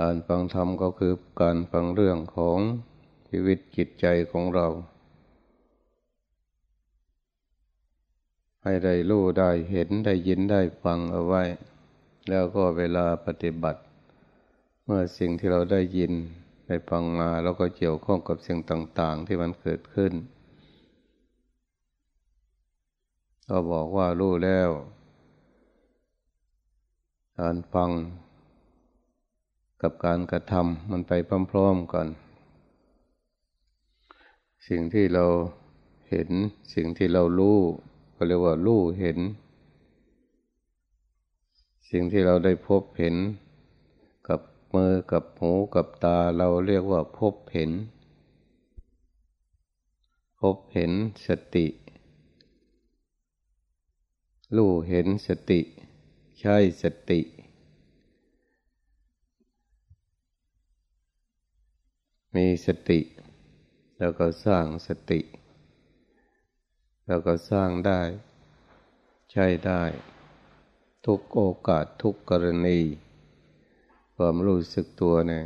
การฟังธรรมก็คือการฟังเรื่องของชีวิตจิตใจของเรา ให้ได้รู้ได้เห็นได้ยินได้ฟังเอาไว้ แล้วก็เวลาปฏิบัติ เมื่อสิ่งที่เราได้ยินได้ฟังมาแล้วก็เกี่ยวข้องกับสิ่งต่าง ๆ ที่มันเกิดขึ้น ก็บอกว่ารู้แล้ว การฟัง กับการกระทำมันไปพร้อมๆกัน สิ่งที่เราเห็นสิ่งที่เรารู้ก็เรียกว่ารู้เห็น สิ่งที่เราได้พบเห็น กับมือกับหูกับตาเราเรียกว่าพบเห็น พบเห็นสติรู้เห็นสติ ใช้สติ มีสติ แล้วก็สร้างสติ แล้วก็สร้างได้ ใช้ได้ ทุกโอกาสทุกกรณี ความรู้สึกตัวเนี่ย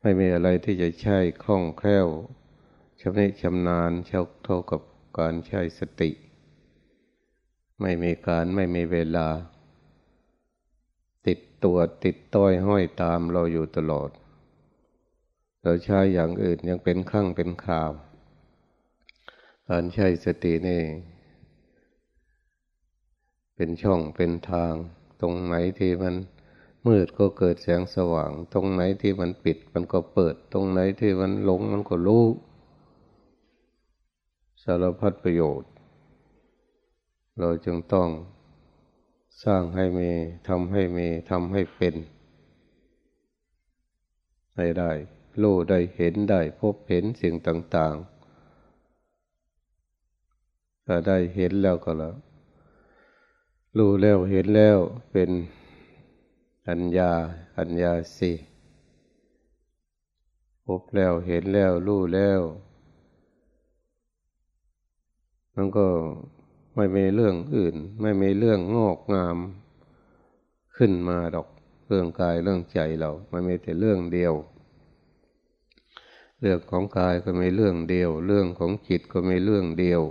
ไม่มีอะไรที่จะใช้คล่องแคล่วชำนิชำนาญเท่ากับการใช้สติ ไม่มีการไม่มีเวลา ติดตัวติดต้อยห้อยตามเราอยู่ตลอด เราใช้อย่างอื่นยังเป็นขั้งเป็นข่าว การใช้สตินี่ เป็นช่องเป็นทาง ตรงไหนที่มันมืดก็เกิดแสงสว่าง ตรงไหนที่มันปิดมันก็เปิด ตรงไหนที่มันหลงมันก็รู้สารพัดประโยชน์ เราจึงต้องสร้างให้มีทำให้มีทำให้เป็น ให้ได้ รู้ได้เห็นได้พบเห็นสิ่งต่าง ๆ ถ้าได้เห็นแล้วก็แล้วรู้แล้วเห็นแล้วเป็นอัญญาอัญญาสิพบแล้วเห็นแล้วรู้แล้วมันก็ไม่มีเรื่องอื่น ไม่มีเรื่องงอกงาม ขึ้นมาดอกเรื่องกายเรื่องใจเราไม่มีแต่เรื่องเดียว เรื่องของกายก็ไมีเรื่องเดียว เรื่องของจิตก็ไมีเรื่องเดียว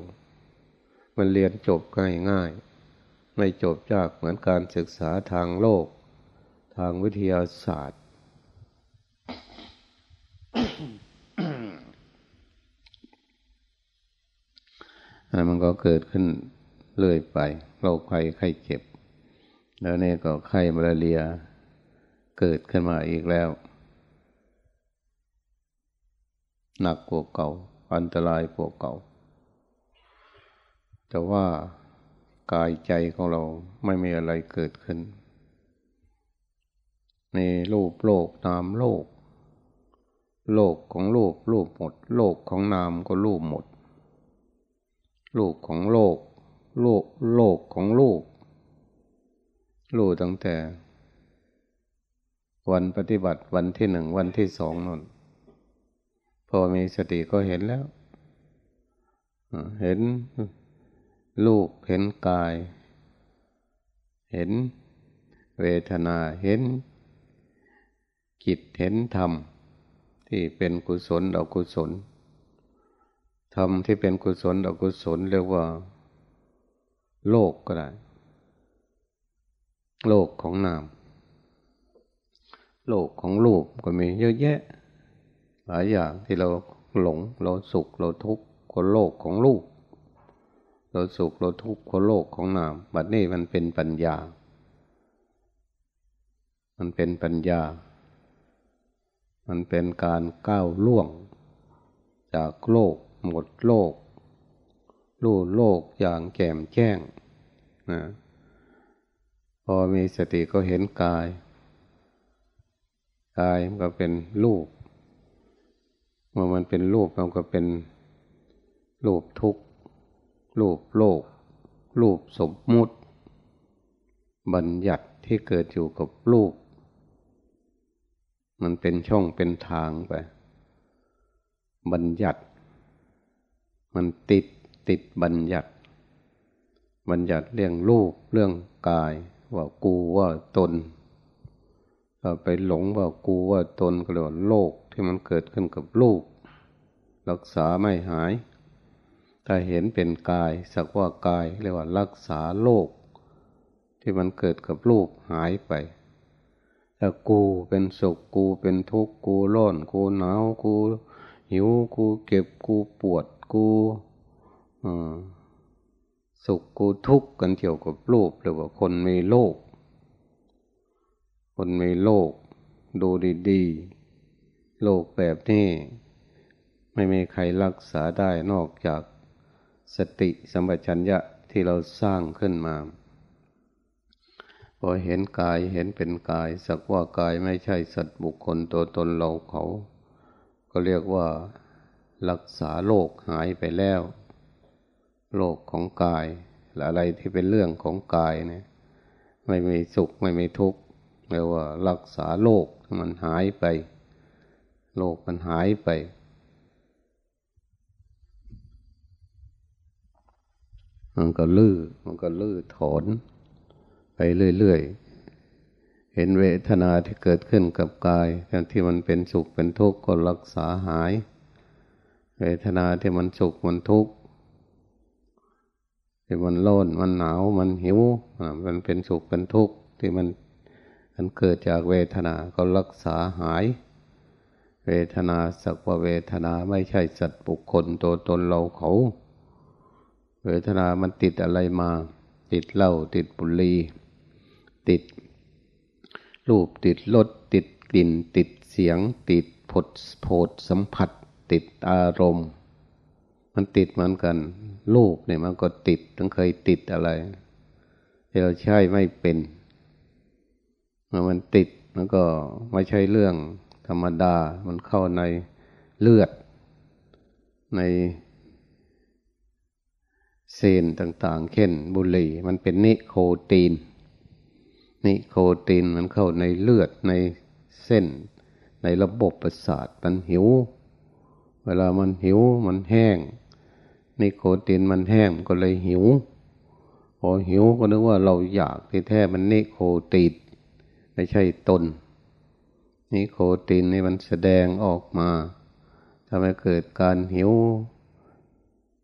มันเรียนจบง่ายง่ายไม่จบยากเหมือนการศึกษาทางโลก ทางวิทยาศาสตร์ มันก็เกิดขึ้นเลื่อยไปโรคภัยไข้เจ็บ แล้วนี่ก็ไข้มาลาเรีย เกิดขึ้นมาอีกแล้ว หนักกว่าเก่า อันตรายกว่าเก่า แต่ว่ากายใจของเราไม่มีอะไรเกิดขึ้น ในรูปโลกนามโลก โลกของรูปรูปหมด โลกของนามก็รูปหมด โลกของโลก โลกโลกของลูกรู้ตั้งแต่ วันปฏิบัติวันที่หนึ่งวันที่สองนั่น พอมีสติก็เห็นแล้ว เห็นลูกเห็นกาย เห็นเวทนาเห็นจิตเห็นธรรม ที่เป็นกุศลอกุศลธรรมที่เป็นกุศลอกุศลเรียกว่า โลกก็ได้ โลกของนาม โลกของรูปก็มีเยอะแยะ หลายอย่างที่เราหลงเราสุขเราทุกข์คนโลกของรูปเราสุขเราทุกข์คนโลกของนามบัดนี้มันเป็นปัญญา มันเป็นปัญญา มันเป็นการก้าวล่วง จากโลกหมดโลกรู้โลกอย่างแจ่มแจ้งนะพอมีสติก็เห็นกาย กายมันก็เป็นรูป เมื่อมันเป็นรูปมันก็เป็นรูปทุกข์รูปโลก รูปสมมุติ บัญญัติที่เกิดอยู่กับรูป มันเป็นช่องเป็นทางไป บัญญัติ มันติดติดบัญญัติ บัญญัติเรื่องรูปเรื่องกาย ว่ากูว่าตนก็ไปหลงว่ากูว่าตนก็เรียกว่าโลก ที่มันเกิดขึ้นกับลูก รักษาไม่หายถ้าเห็นเป็นกายสักว่ากายเรียกว่ารักษาโลกที่มันเกิดกับลูกหายไปถ้ากูเป็นสุขกูเป็นทุกข์กูร้อนกูหนาวกู หิวกูเก็บกูปวดกูสุขกูทุกข์กันเกี่ยวกับรูปหรือว่าคนมีโลก คนมีโลก ดูดีๆ โลกแบบนี้ไม่มีใครรักษาได้นอกจากสติสัมปชัญญะที่เราสร้างขึ้นมา พอเห็นกายเห็นเป็นกาย สักว่ากายไม่ใช่สัตว์บุคคลตัวตนเราเขา ก็เรียกว่ารักษาโลกหายไปแล้วโลกของกายอะไรที่เป็นเรื่องของกายเนี่ย ไม่มีสุขไม่มีทุกข์เรียกว่ารักษาโลกมันหายไป โลกมันหายไป มันก็ลื้อมันก็ลื้อถอน ไปเรื่อยๆ เห็นเวทนาที่เกิดขึ้นกับกายที่มันเป็นสุขเป็นทุกข์ก็รักษาหาย เวทนาที่มันสุขมันทุกข์ที่มันร้อนมันหนาวมันหิวมันเป็นสุขเป็นทุกข์ที่มันมันเกิดจากเวทนาก็รักษาหาย เวทนาสักว่าเวทนาไม่ใช่สัตว์บุคคลตัวตนเราเขา เวทนามันติดอะไรมา ติดเหล้าติดบุหรี่ติด รูปติดรสติดกลิ่น ติดเสียง ติดผดโผดสัมผัส ติดอารมณ์ มันติดเหมือนกันรูปเนี่ยมันก็ติดต้องเคยติดอะไรที่เราใช้ไม่เป็นเมื่อมันติดมันก็ไม่ใช่เรื่อง ธรรมดา มันเข้าในเลือด ในเซนต่างๆ เช่น บุหรี่ มันเป็นนิโคตีน นิโคตินมันเข้าในเลือดในเส้น ในระบบประสาทมันหิว เวลามันหิวมันแห้ง นิโคตินมันแห้งก็เลยหิว พอหิวก็นึกว่าเราอยากที่แท้มันนิโคตินไม่ใช่ตน นิโคตินนี่มันแสดงออกมาทำให้เกิดการหิว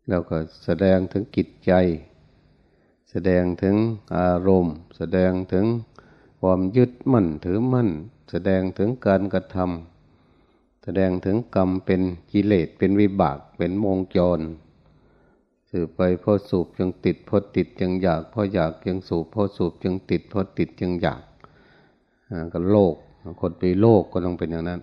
แล้วก็แสดงถึงกิจใจ แสดงถึงอารมณ์ แสดงถึงความยึดมั่นถือมั่น แสดงถึงการกระทำแสดงถึงกรรมเป็นกิเลสเป็นวิบากเป็นมงจรสืบไปพอสูบจึงติดพอติดจึงอยากพออยากจึงสูบพอสูบจึงติดพอติดจึงอยากก็โลก คนมีโลกก็ต้องเป็นอย่างนั้น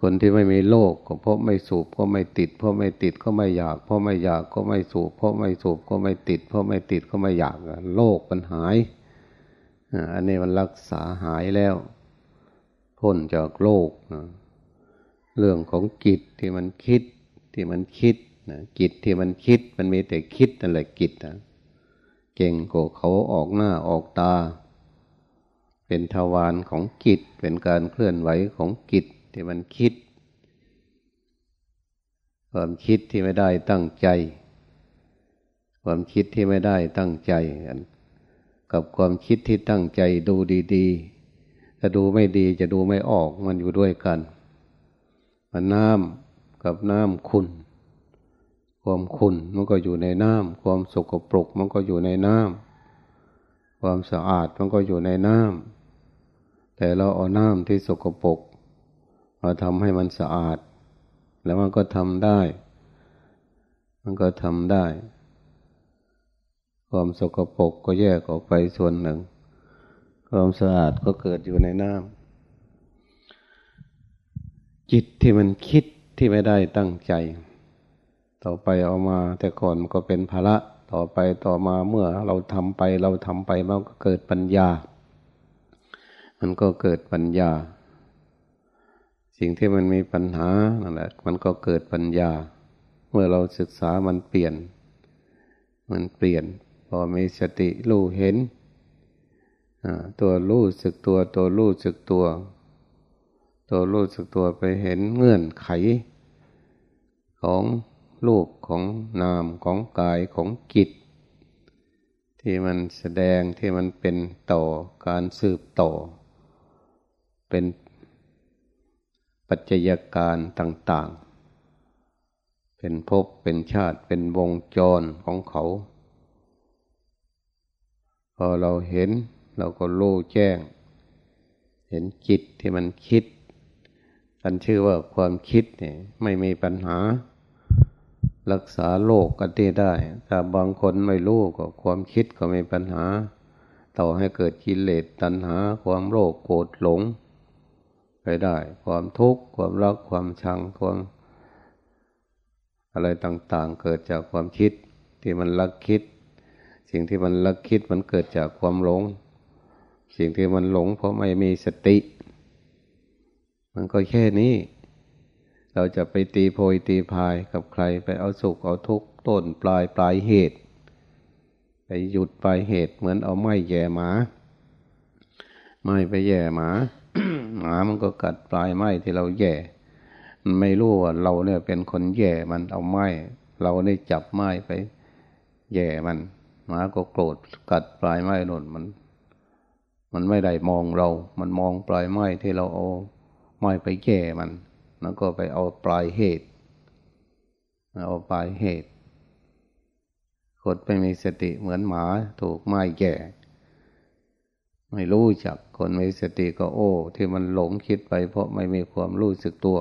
คนที่ไม่มีโลกก็เพราะไม่สูบก็ไม่ติด เพราะไม่ติดก็ไม่อยาก เพราะไม่อยากก็ไม่สูบ เพราะไม่สูบก็ไม่ติด เพราะไม่ติดก็ไม่อยากโลกปัญหายอันนี้มันรักษาหายแล้ว พ้นจากโลกนะเรื่องของจิตที่มันคิดที่มันคิดนะจิตที่มันคิดมันมีแต่คิดนั่นแหละจิตนะเก่งกว่าเขาออกหน้าออกตา เป็นทวารของจิต เป็นการเคลื่อนไหวของจิตที่มันคิด ความคิดที่ไม่ได้ตั้งใจ ความคิดที่ไม่ได้ตั้งใจกับความคิดที่ตั้งใจดูดีๆถ้าดูไม่ดีจะดูไม่ออกมันอยู่ด้วยกัน มันน้ำกับน้ำคุณ ความคุณมันก็อยู่ในน้ำความสกปรกมันก็อยู่ในน้ำความสะอาดมันก็อยู่ในน้ำ แต่เราเอาน้ำที่สกปรกมาทำให้มันสะอาด แล้วมันก็ทำได้ มันก็ทำได้ ความสกปรกก็แยกออกไปส่วนหนึ่ง ความสะอาดก็เกิดอยู่ในน้ำจิตที่มันคิดที่ไม่ได้ตั้งใจ ต่อไปเอามาแต่ก่อนมันก็เป็นภาระต่อไปต่อมาเมื่อเราทำไปเราทำไปมันก็เกิดปัญญา มันก็เกิดปัญญา สิ่งที่มันมีปัญหานั่นแหละ มันก็เกิดปัญญา เมื่อเราศึกษามันเปลี่ยน มันเปลี่ยน พอมีสติรู้เห็นตัวรู้สึกตัวตัวรู้สึกตัว ตัวรู้สึกตัวไปเห็นเงื่อนไข ของรูปของนามของกายของกิจที่มันแสดงที่มันเป็นต่อการสืบต่อ เป็นปัจจัยการต่างๆ เป็นภพ เป็นชาติ เป็นวงจรของเขา พอเราเห็นเราก็รู้แจ้ง เห็นจิตที่มันคิดกันชื่อว่าความคิดเนี่ยไม่มีปัญหา รักษาโลกกันได้ถ้าบางคนไม่รู้ก็ความคิดก็มีปัญหา ต่อให้เกิดกิเลสตัณหา ความโลภโกรธหลง ไปได้ ความทุกข์ความรักความชังความอะไรต่างๆ เกิดจากความคิดที่มันลักคิด สิ่งที่มันลักคิดมันเกิดจากความหลง สิ่งที่มันหลงเพราะไม่มีสติ มันก็แค่นี้ เราจะไปตีโพยตีพายกับใครไปเอาสุขเอาทุกข์ต้นปลายปลายเหตุ ไปหยุดปลายเหตุเหมือนเอาไม้แย่หมา ไม้ไปแย่หมา หมามันก็กัดปลายไม้ที่เราแย่มันไม่รู้ว่าเราเนี่ยเป็นคนแย่มันเอาไม้ เราได้จับไม้ไป แย่มันหมาก็โกรธกัดปลายไม้นนมัน มันไม่ได้มองเรา มันมองปลายไม้ที่เราเอาไม่ไปแก้มัน แล้วก็ไปเอาปลายเหตุ เอาปลายเหตุคนไม่มีสติเหมือนหมาถูกไม้แก่ ไม่รู้จักคนมีสติก็โอ้ ที่มันหลงคิดไป เพราะไม่มีความรู้สึกตัว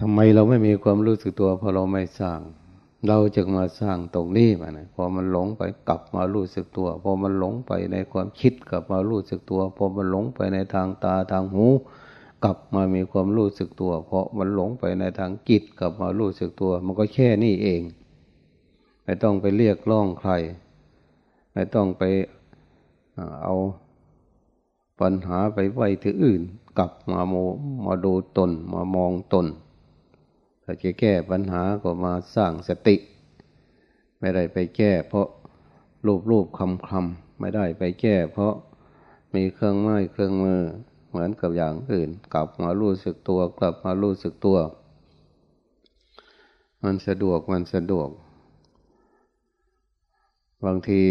ทำไมเราไม่มีความรู้สึกตัวเพราะเราไม่สร้าง เราจึงมาสร้างตรงนี้มานะพอมันหลงไปกลับมารู้สึกตัว พอมันหลงไปในความคิดกลับมารู้สึกตัว พอมันหลงไปในทางตาทางหู กลับมามีความรู้สึกตัว เพราะมันหลงไปในทางกิจกลับมารู้สึกตัว มันก็แค่นี้เอง ไม่ต้องไปเรียกร้องใคร ไม่ต้องไป เอาปัญหาไปไว้ที่อื่น กลับมาโมมาดูตนมามองตน ถ้าจะแก้ปัญหาก็มาสร้างสติ ไม่ได้ไปแก้ เพราะรูปรูปคำคำไม่ได้ไปแก้ เพราะมีเครื่องไม้เครื่องมือเหมือนกับอย่างอื่น กลับมารู้สึกตัวกลับมารู้สึกตัว มันสะดวกมันสะดวก บางที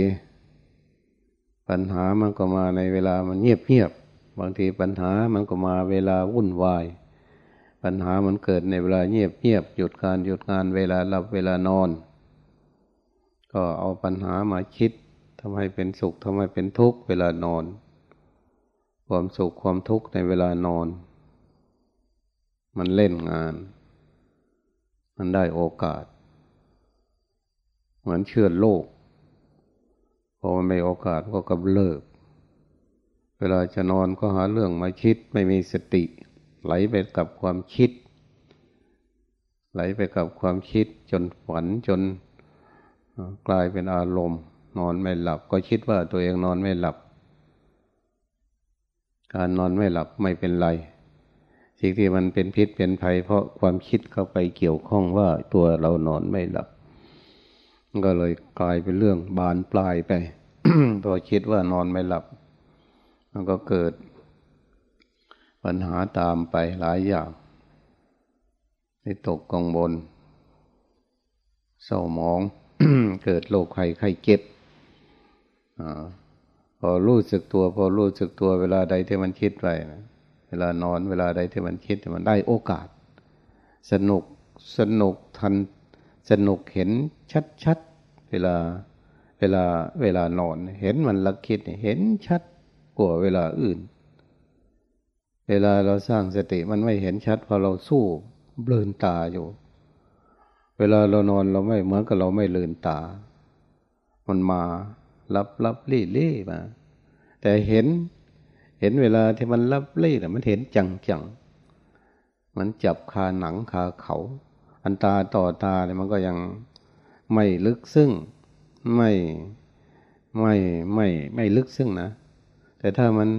ปัญหามันก็มาในเวลามันเงียบเงียบบางทีปัญหามันก็มาเวลาวุ่นวาย ปัญหามันเกิดในเวลาเงียบเงียบหยุดการหยุดงานเวลาหลับเวลานอน ก็เอาปัญหามาคิดทำให้เป็นสุขทำให้เป็นทุกข์เวลานอน ความสุขความทุกข์ในเวลานอน มันเล่นงาน มันได้โอกาส เหมือนเชื่อโลก พอมันไม่โอกาสก็กำเริบเวลาจะนอนก็หาเรื่องมาคิดไม่มีสติ ไหลไปกับความคิด ไหลไปกับความคิดจนฝันจนกลายเป็นอารมณ์ นอนไม่หลับ ก็คิดว่าตัวเองนอนไม่หลับ การนอนไม่หลับไม่เป็นไร สิ่งที่มันเป็นพิษเป็นภัย เพราะความคิดเข้าไปเกี่ยวข้องว่าตัวเรานอนไม่หลับ ก็เลยกลายเป็นเรื่องบานปลายไปพอคิดว่านอนไม่หลับ มันก็เกิด ปัญหาตามไปหลายอย่างให้ตกกังวลเศร้าหมอง เกิดโรคไข้ไข้เจ็บพอรู้สึกตัว พอรู้สึกตัวเวลาใดที่มันคิดไปนะเวลานอนเวลาใดที่มันคิดมันได้โอกาส สนุกสนุกทัน สนุกเห็นชัดๆ เวลาเวลาเวลานอน เห็นมันลักคิดเห็นชัดกว่าเวลาอื่น เวลาเราสร้างสติมันไม่เห็นชัดพอเราสู้เบลินตาอยู่ เวลาเรานอนเราไม่เหมือนกับเราไม่เลืนตา มันมาลับลับลี่ลี่มา แต่เห็นเห็นเวลาที่มันลับลี่แต่มันเห็นจังจังมันจับคาหนังคาเขา อันตาต่อตาเนี่ยมันก็ยังไม่ลึกซึ้งไม่ไม่ไม่ไม่ลึกซึ้งนะ แต่ถ้ามัน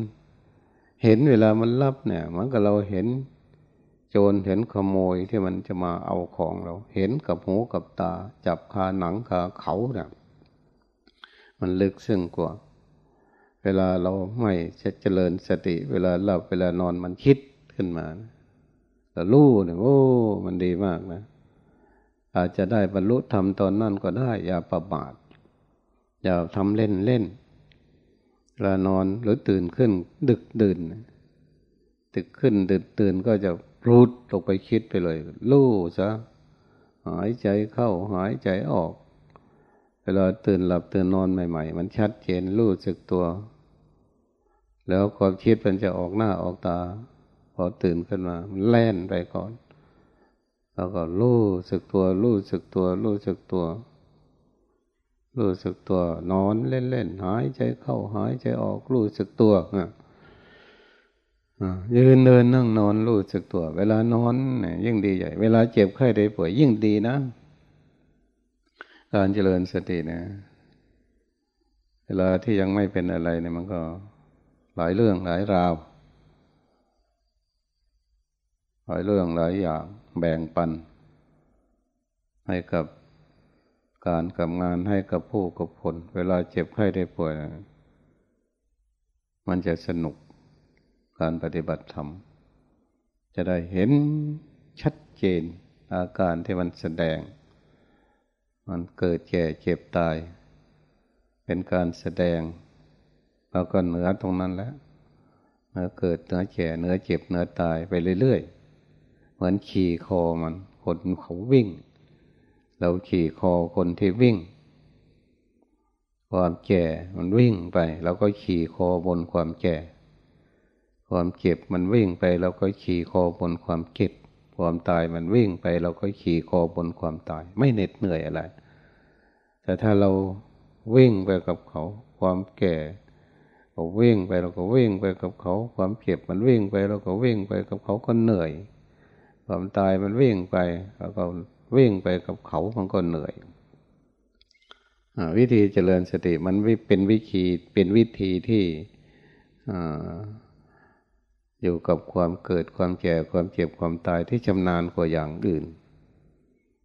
เห็นเวลามันรับเนี่ยมันก็เราเห็นโจรเห็นขโมยที่มันจะมาเอาของเรา เห็นกับหูกับตา จับคาหนังคาเขาเนี่ยมันลึกซึ้งกว่า เวลาเราไม่จะเจริญสติ เวลาหลับเวลานอนมันคิดขึ้นมาแต่รู้เนี่ยโอ้ มันดีมากนะ อาจจะได้บรรลุธรรมตอนนั้นก็ได้ อย่าประมาทอย่าทำเล่นเล่นลานอนหรือตื่นขึ้น ดึกดื่นตึกขึ้นตื่นตื่นก็จะรูดตกไปคิดไปเลยลู่ซะหายใจเข้าหายใจออก เวลาตื่นหลับตื่นนอนใหม่ ๆ มันชัดเจนรู้สึกตัว แล้วความคิดมันจะออกหน้าออกตา พอตื่นขึ้นมา มันแล่นไปก่อน แล้วก็รู้สึกตัว รู้สึกตัว รู้สึกตัว รู้สึกตัวนอนเล่นๆหายใจเข้าหายใจออกรู้สึกตัวอะยืนเดินนั่งนอนรู้สึกตัว เวลานอนเนี่ยยิ่งดีใหญ่ เวลาเจ็บไข้ได้ป่วยยิ่งดีนะ การเจริญสตินะ เวลาที่ยังไม่เป็นอะไรเนี่ยมันก็หลายเรื่องหลายราว หลายเรื่องหลายอย่างแบ่งปัน ให้กับการกับงานให้กับผู้กับคน เวลาเจ็บไข้ได้ป่วย มันจะสนุกการปฏิบัติธรรม จะได้เห็นชัดเจนอาการที่มันแสดง มันเกิดแก่เจ็บตาย เป็นการแสดงเราก็เหนือตรงนั้นแล้วเนื้อเกิดเนื้อแก่เนื้อเจ็บเนื้อตายไปเรื่อยๆ เหมือนขี่คอมัน คนเขาวิ่ง เราขี่คอคนที่วิ่ง ความแก่มันวิ่งไปเราก็ขี่คอบนความแก่ ความเจ็บมันวิ่งไปเราก็ขี่คอบนความเก็บ ความตายมันวิ่งไปเราก็ขี่คอบนความตาย ไม่เหน็ดเหนื่อยอะไร แต่ถ้าเราวิ่งไปกับเขา ความแก่เราวิ่งไปเราก็วิ่งไปกับเขา ความเจ็บมันวิ่งไปเราก็วิ่งไปกับเขาก็เหนื่อย ความตายมันวิ่งไปเราก็วิ่งไปกับเขามันก็เหนื่อยวิธีเจริญสติมันเป็นวิธีเป็นวิธีที่อยู่กับความเกิดความแก่ความเจ็บความตายที่ชำนาญกว่าอย่างอื่น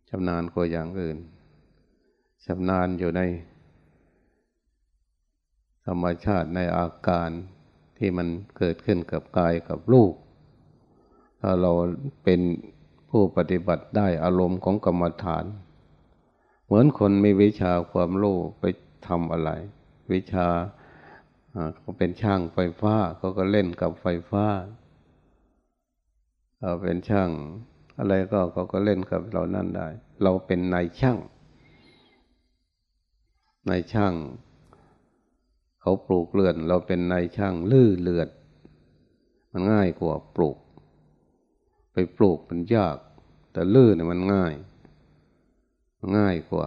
ชำนาญกว่าอย่างอื่นชำนาญอยู่ใน ธรรมชาติในอาการที่มันเกิดขึ้นกับกายกับลูก ถ้าเราเป็นผู้ปฏิบัติได้อารมณ์ของกรรมฐาน เหมือนคนมีวิชาความรู้ไปทำอะไร วิชาเขาเป็นช่างไฟฟ้าเขาก็เล่นกับไฟฟ้าเราเป็นช่าง อะไรก็เขาก็เล่นกับเรานั่นได้ เราเป็นนายช่างนายช่าง เขาปลูกเรือน เราเป็นนายช่าง ลื้อเลือด มันง่ายกว่าปลูก ไปปลูกมันยาก แต่ลื้อเนี่ยมันง่าย ง่ายกว่า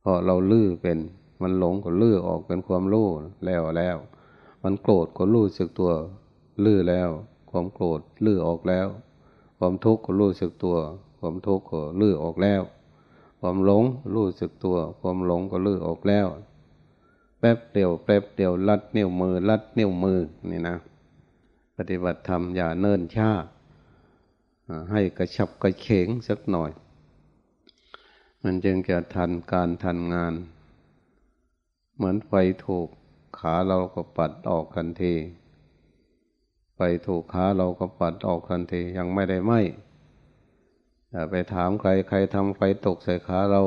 เพราะเราลื้อเป็นมันหลงก็ลื้อออกเป็นความรู้แล้วแล้ว มันโกรธก็รู้สึกตัวลื้อแล้ว ความโกรธลื้อออกแล้ว ความทุกข์ก็รู้สึกตัว ความทุกข์ก็ลื้อออกแล้ว ความหลงรู้สึกตัว ความหลงก็ลื้อออกแล้ว แป๊บเดียวแป๊บเดียวลัดนิ้วมือลัดนิ้วมือนี่นะ ปฏิบัติธรรมอย่าเนิ่นช้า ให้กระชับกระเขงสักหน่อย มันจึงจะทันการทันงาน เหมือนไฟถูกขาเราก็ปัดออกทันทีไฟถูกขาเราก็ปัดออกทันทียังไม่ได้ไหมอย่ไปถามใครใครทำไฟตกใส่ขาเรา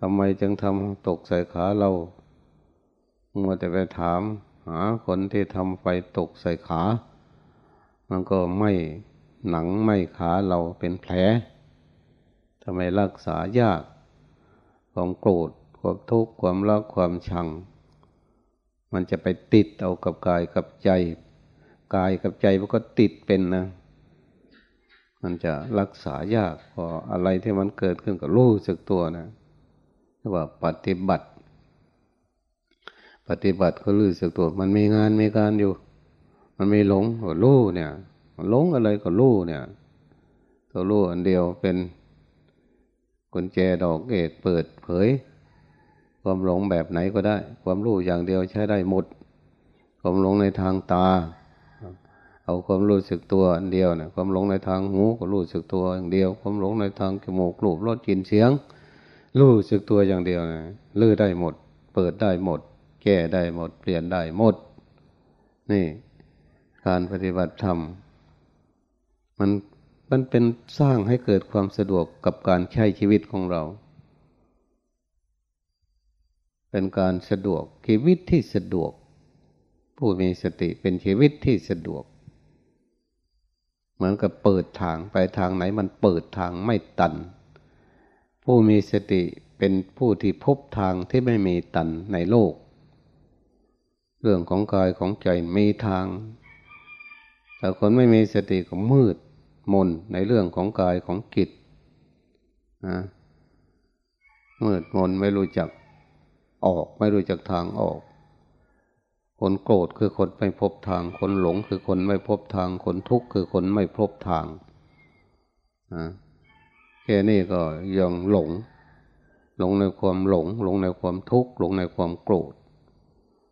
ทำไมจึงทำตกใส่ขาเรามัวแต่ไปถาม หาคนที่ทำไฟตกใส่ขา มันก็ไม่ หนังไม่ขาเราเป็นแผลทำไมรักษายาก ความโกรธความทุกข์ความรักความชัง มันจะไปติดเอากับกายกับใจกายกับใจมันก็ติดเป็นนะ มันจะรักษายากพออะไรที่มันเกิดขึ้นกับรู้สึกตัวนะเรียกว่าปฏิบัติ ปฏิบัติก็รู้สึกตัว มันมีงานมีการอยู่ มันไม่หลงรู้เนี่ย หลงอะไรก็รู้เนี่ย ตัวรู้อันเดียวเป็นกุญแจดอกเอกเปิดเผย ความหลงแบบไหนก็ได้ ความรู้อย่างเดียวใช้ได้หมด ความหลงในทางตา เอาความรู้สึกตัวอันเดียวเนี่ยความหลงในทางหูก็รู้สึกตัวอย่างเดียว ความหลงในทางจมูกรูปรสกลิ่นเสียง รู้สึกตัวอย่างเดียวนะลื้อได้หมด เปิดได้หมด แก้ได้หมด เปลี่ยนได้หมด นี่ การปฏิบัติธรรม มันมันเป็นสร้างให้เกิดความสะดวกกับการใช้ชีวิตของเรา เป็นการสะดวกชีวิตที่สะดวก ผู้มีสติเป็นชีวิตที่สะดวก เหมือนกับเปิดทางไปทางไหนมันเปิดทางไม่ตัน ผู้มีสติเป็นผู้ที่พบทางที่ไม่มีตันในโลก เรื่องของกายของใจมีทาง แต่คนไม่มีสติก็มืด มนในเรื่องของกายของจิตนะมืดมนไม่รู้จักออก ไม่รู้จักทางออก คนโกรธคือคนไม่พบทาง คนหลงคือคนไม่พบทาง คนทุกข์คือคนไม่พบทางนะแค่นี้ก็ยังหลง หลงในความหลง หลงในความทุกข์หลงในความโกรธ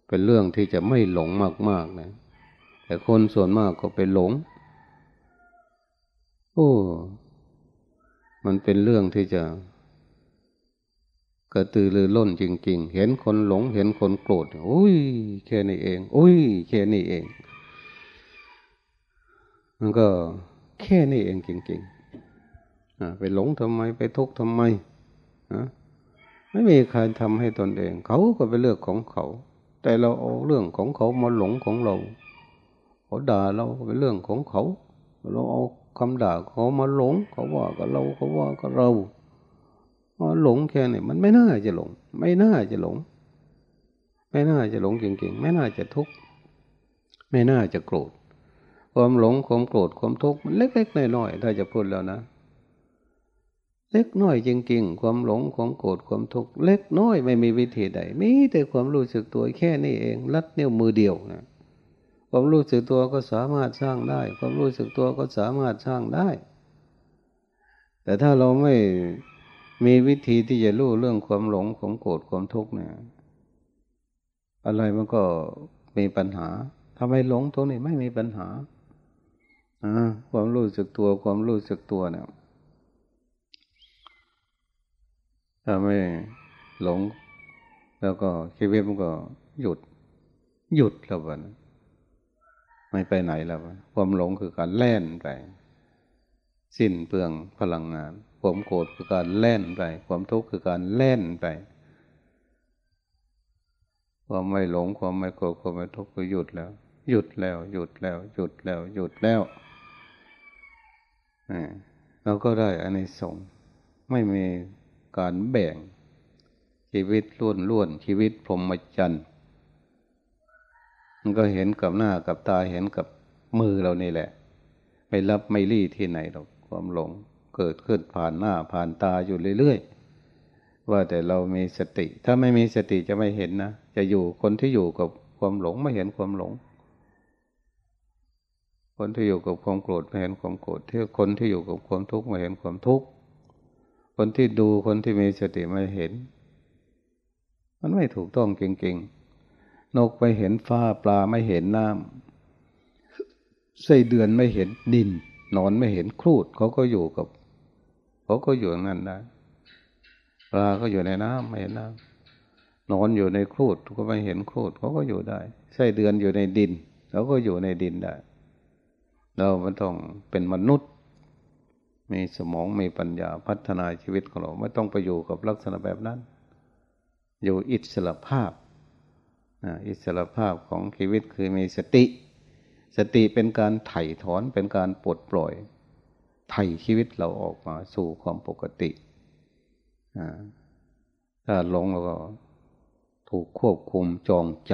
เป็นเรื่องที่จะไม่หลงมากๆนะแต่คนส่วนมากก็ไปหลง โอ้ มันเป็นเรื่องที่จะกระตือรือร้นจริง ๆ เห็นคนหลง เห็นคนโกรธอุ้ยแค่นี้เองอุ้ยแค่นี้เอง มันก็แค่นี้เองจริงๆไปหลงทำไมไปทุกข์ทำไมนะไม่มีใครทำให้ตนเอง เขาก็ไปเลือกของเขา แต่เราเอาเรื่องของเขามาหลงของเรา เขาด่าเราเป็นเรื่องของเขา เราเอา คำด่าเขามาหลง เขาว่ากับเราเขาว่ากับเราหลงแค่นี้มันไม่น่าจะหลง ไม่น่าจะหลง ไม่น่าจะหลงจริงๆไม่น่าจะทุกข์ไม่น่าจะโกรธความหลงความโกรธความทุกข์มันเล็กๆน้อยๆถ้าจะพูดแล้วนะ เล็กน้อยจริงๆความหลงความโกรธความทุกข์เล็กน้อยไม่มีวิธีใดมีแต่ความรู้สึกตัวแค่นี้เอง ลัดเนิ้วมือเดียวนะ ความรู้สึกตัวก็สามารถสร้างได้ ความรู้สึกตัวก็สามารถสร้างได้ แต่ถ้าเราไม่มีวิธีที่จะรู้เรื่องความหลงความโกรธความทุกข์เนี่ย อะไรมันก็มีปัญหาทำไมหลงตรงนี้ไม่มีปัญหาอ่าความรู้สึกตัวความรู้สึกตัวเนี่ยถ้าไม่หลง แล้วก็ชีวิตมันก็หยุด หยุดแล้ววัน ไม่ไปไหนแล้ว ความหลงคือการแล่นไป สิ้นเปลืองพลังงาน ความโกรธคือการแล่นไป ความทุกข์คือการแล่นไปความไม่หลงความไม่โกรธความไม่ทุกข์ก็หยุดแล้ว หยุดแล้ว หยุดแล้ว หยุดแล้ว หยุดแล้วเราก็ได้อันในสงไม่มีการแบ่งชีวิตล้วนล้วนชีวิตพรหมจรรย์ มันก็เห็นกับหน้ากับตาเห็นกับมือเรานี่แหละ ไม่รับไม่รีที่ไหนหรอกความหลงเกิดขึ้นผ่านหน้าผ่านตาอยู่เรื่อยๆ ว่าแต่เรามีสติ ถ้าไม่มีสติจะไม่เห็นนะ จะอยู่คนที่อยู่กับความหลงไม่เห็นความหลง คนที่อยู่กับความโกรธไม่เห็นความโกรธที่คนที่อยู่กับความทุกข์ไม่เห็นความทุกข์ คนที่ดูคนที่มีสติไม่เห็น มันไม่ถูกต้องจริงๆ นกไปเห็นฟ้าปลาไม่เห็นน้ำไส้เดือนไม่เห็นดินนอนไม่เห็นครูดเขาก็อยู่กับเขาก็อยู่นั่นได้ปลาก็อยู่ในน้ำไม่เห็นน้ำนอนอยู่ในครูดก็ไม่เห็นครูดเขาก็อยู่ได้ไส้เดือนอยู่ในดินเขาก็อยู่ในดินได้ เราไม่ต้องเป็นมนุษย์ มีสมองมีปัญญาพัฒนาชีวิตของเราไม่ต้องไปอยู่กับลักษณะแบบนั้น อยู่อิสระภาพ อิสรภาพของชีวิตคือมีสติ สติเป็นการไถ่ถอนเป็นการปลดปล่อย ไถ่ชีวิตเราออกมาสู่ความปกติถ้าหลงเราก็ ถูกควบคุมจองจ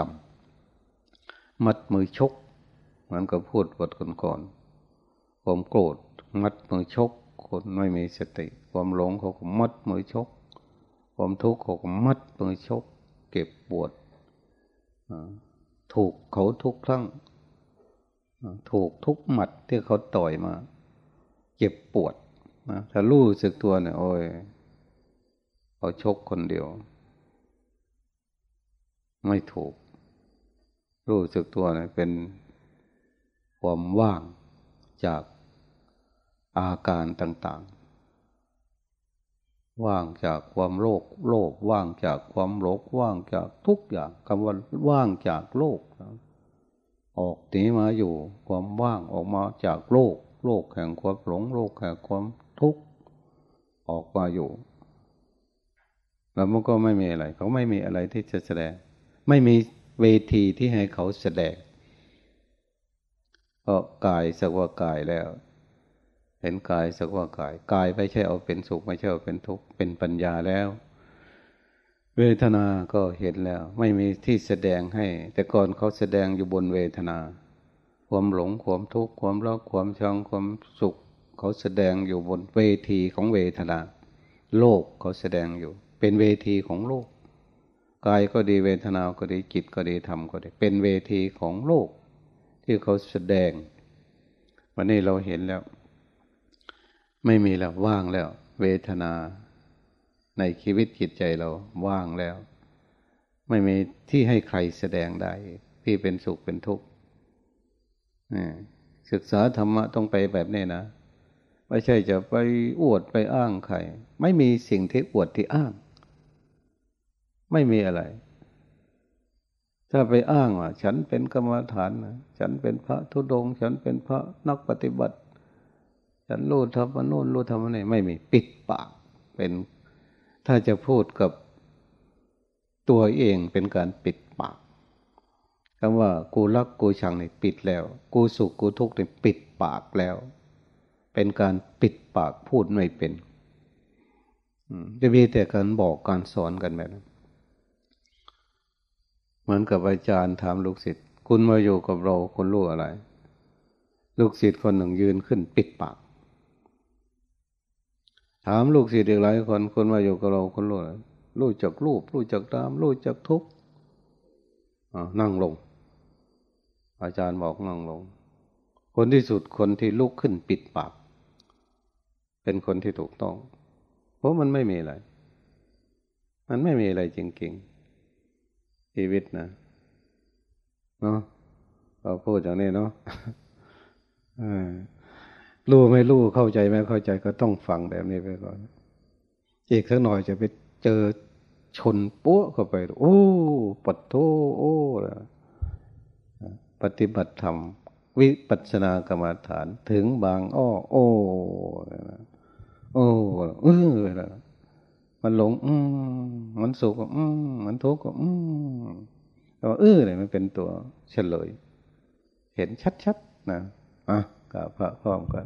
ำมัดมือชกเหมือนกับพูดบทก่อนๆความโกรธมัดมือชก คนไม่มีสติ ความหลงเขาก็มัดมือชก ความทุกข์เขาก็มัดมือชก เก็บปวด ถูกเขาทุกครั้งถูกทุกหมัดที่เขาต่อยมา เจ็บปวดนะถ้ารู้สึกตัวเนี่ยโอ้ยเขาชกคนเดียว ไม่ถูก รู้สึกตัวเนี่ยเป็นความว่างจากอาการต่าง ๆ ว่างจากความโลภโลภว่างจากความโลภว่างจากทุกอย่างคำว่าว่างจากโลกออกนีมาอยู่ความว่างออกมาจากโลก โลกแห่งความหลงโลกแห่งความทุกข์ออกมาอยู่ แล้วมันก็ไม่มีอะไร เขาไม่มีอะไรที่จะแสดง ไม่มีเวทีที่ให้เขาแสดงเพราะกายสักว่ากายแล้ว เห็นกายสักว่ากาย กายไม่ใช่เอาเป็นสุขไม่ใช่เอาเป็นทุกข์เป็นปัญญาแล้ว เวทนาก็เห็นแล้ว ไม่มีที่แสดงให้ แต่ก่อนเขาแสดงอยู่บนเวทนา ความหลงความทุกข์ความรักความชังความสุข เขาแสดงอยู่บนเวทีของเวทนา โลกเขาแสดงอยู่ เป็นเวทีของโลกกายก็ดีเวทนาก็ดีจิตก็ดีธรรมก็ดี เป็นเวทีของโลกที่เขาแสดง วันนี้เราเห็นแล้ว ไม่มีแล้วว่างแล้ว เวทนา ในชีวิตจิตใจเราว่างแล้ว ไม่มีที่ให้ใครแสดงได้ ที่เป็นสุขเป็นทุกข์ศึกษาธรรมะต้องไปแบบนี้นะไม่ใช่จะไปอวดไปอ้างใคร ไม่มีสิ่งที่อวดที่อ้าง ไม่มีอะไร ถ้าไปอ้างว่าฉันเป็นกรรมฐานนะฉันเป็นพระธุดง ฉันเป็นพระนักปฏิบัติ ฉันรู้ธรรมโน้นรู้ธรรมนี่ไม่มีปิดปาก เป็น ถ้าจะพูดกับตัวเองเป็นการปิดปากคำว่ากูรักกูชังนี่ปิดแล้ว กูสุขกูทุกข์นี่ปิดปากแล้ว เป็นการปิดปากพูดไม่เป็นจะมีแต่การบอกการสอนกันแบบนั้นเหมือนกับอาจารย์ถามลูกศิษย์ คุณมาอยู่กับเราคุณรู้อะไร ลูกศิษย์คนหนึ่งยืนขึ้นปิดปาก ถามลูกศิษย์อีกหลายคนคุณมาอยู่กับเราคุณรู้อะไรรู้จักรูปรู้จักตามรู้จักทุกนั่งลง อาจารย์บอกนั่งลง คนที่สุดคนที่ลุกขึ้นปิดปาก เป็นคนที่ถูกต้อง เพราะมันไม่มีอะไร มันไม่มีอะไรจริงๆชีวิตนะเนาะเราพูดอย่างนี้เนาะ รู้ไม่รู้เข้าใจไม่เข้าใจก็ต้องฟังแบบนี้ไปก่อน อีกสักหน่อยจะไปเจอชนปุ๊เข้าไป โอ้ปัดโทโอ้ปฏิบัติธรรม วิปัสสนากรรมฐานถึงบางอ้อโอ้โอ้เออมันหลง อืมมันสุขอืมมันทุกข์อืมแต่ว่าเออเนี่ยมันเป็นตัวเฉลย เห็นชัดๆนะอะ กับพระพร้อมกัน